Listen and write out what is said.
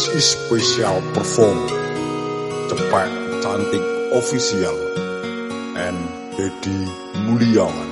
This is special perform. Cepat Cantik Official and Dedi Mulyawan